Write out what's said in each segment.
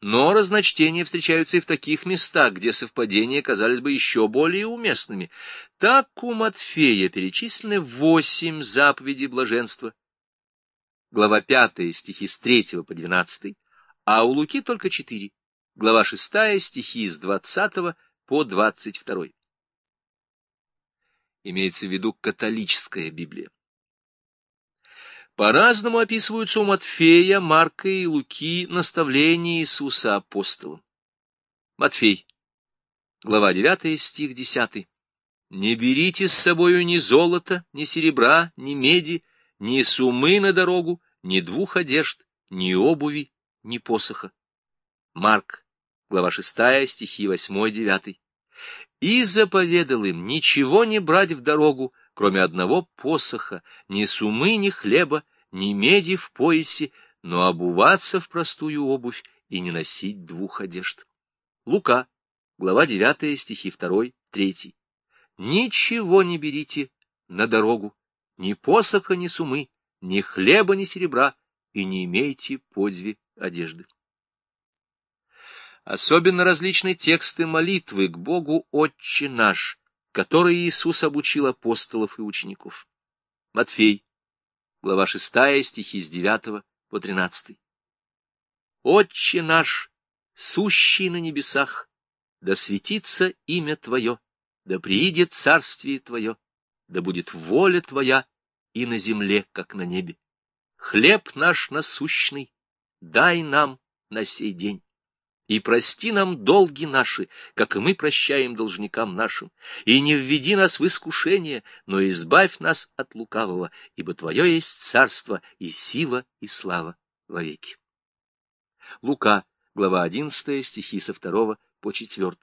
Но разночтения встречаются и в таких местах, где совпадения казались бы еще более уместными. Так у Матфея перечислены восемь заповедей блаженства. Глава 5, стихи с 3 по 12, а у Луки только четыре. Глава 6, стихи с 20 по 22. Имеется в виду католическая Библия. По-разному описываются у Матфея, Марка и Луки наставления Иисуса апостолам. Матфей, глава 9, стих 10. «Не берите с собою ни золота, ни серебра, ни меди, ни сумы на дорогу, ни двух одежд, ни обуви, ни посоха». Марк, глава 6, стихи 8-9. «И заповедал им ничего не брать в дорогу, кроме одного посоха, ни сумы, ни хлеба, ни меди в поясе, но обуваться в простую обувь и не носить двух одежд. Лука, глава 9, стихи 2, 3. Ничего не берите на дорогу, ни посоха, ни сумы, ни хлеба, ни серебра, и не имейте по две одежды. Особенно различны тексты молитвы к Богу «Отче наш», которые Иисус обучил апостолов и учеников. Матфей, глава 6, стихи с 9 по 13. «Отче наш, сущий на небесах, да светится имя Твое, да приидет царствие Твое, да будет воля Твоя и на земле, как на небе. Хлеб наш насущный дай нам на сей день и прости нам долги наши, как и мы прощаем должникам нашим, и не введи нас в искушение, но избавь нас от лукавого, ибо Твое есть царство и сила и слава вовеки. Лука, глава 11, стихи со 2 по 4.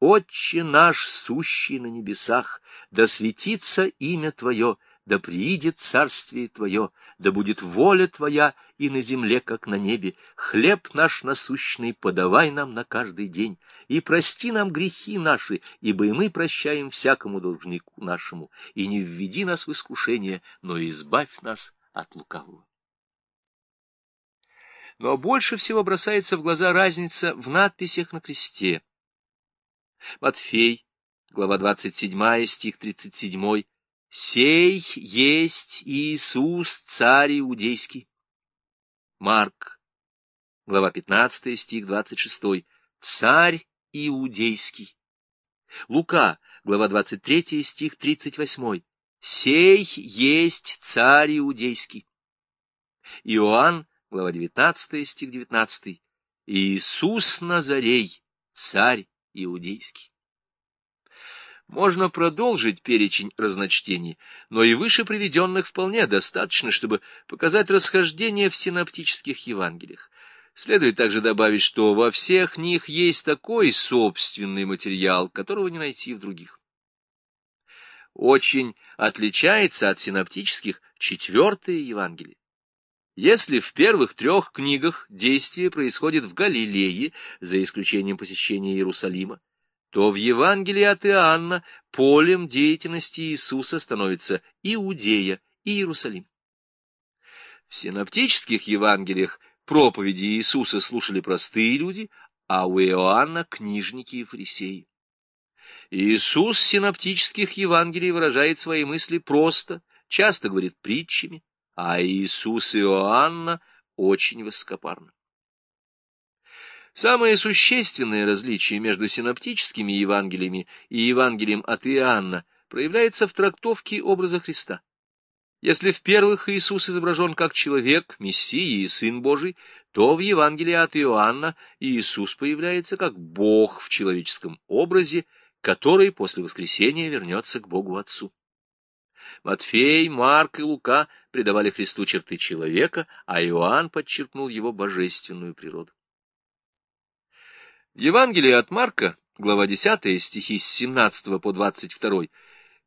«Отче наш, сущий на небесах, да светится имя Твое, да приидет царствие Твое, да будет воля Твоя и на земле, как на небе. Хлеб наш насущный подавай нам на каждый день, и прости нам грехи наши, ибо и мы прощаем всякому должнику нашему, и не введи нас в искушение, но избавь нас от лукавого. Но больше всего бросается в глаза разница в надписях на кресте. Матфей, глава 27, стих 37, Сей есть Иисус, царь иудейский. Марк, глава 15, стих 26. Царь иудейский. Лука, глава 23, стих 38. Сей есть царь иудейский. Иоанн, глава 19, стих 19. Иисус Назарей, царь иудейский. Можно продолжить перечень разночтений, но и выше приведенных вполне достаточно, чтобы показать расхождение в синоптических Евангелиях. Следует также добавить, что во всех них есть такой собственный материал, которого не найти в других. Очень отличается от синоптических четвертое Евангелие. Если в первых трех книгах действие происходит в Галилее, за исключением посещения Иерусалима, то в Евангелии от Иоанна полем деятельности Иисуса становится Иудея и Иерусалим. В синоптических Евангелиях проповеди Иисуса слушали простые люди, а у Иоанна — книжники и фарисеи. Иисус синоптических Евангелий выражает свои мысли просто, часто говорит притчами, а Иисус Иоанна очень высокопарно. Самое существенное различие между синоптическими Евангелиями и Евангелием от Иоанна проявляется в трактовке образа Христа. Если в первых Иисус изображен как человек, Мессия и Сын Божий, то в Евангелии от Иоанна Иисус появляется как Бог в человеческом образе, который после воскресения вернется к Богу Отцу. Матфей, Марк и Лука придавали Христу черты человека, а Иоанн подчеркнул его божественную природу. В Евангелии от Марка, глава 10, стихи с 17 по 22,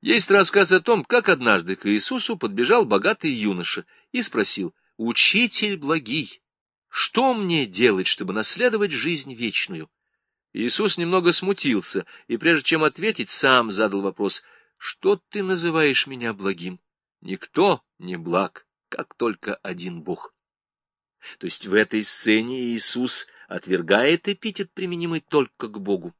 есть рассказ о том, как однажды к Иисусу подбежал богатый юноша и спросил, «Учитель благий, что мне делать, чтобы наследовать жизнь вечную?» Иисус немного смутился, и прежде чем ответить, сам задал вопрос, «Что ты называешь меня благим? Никто не благ, как только один Бог». То есть в этой сцене Иисус отвергает эпитет, применимый только к Богу.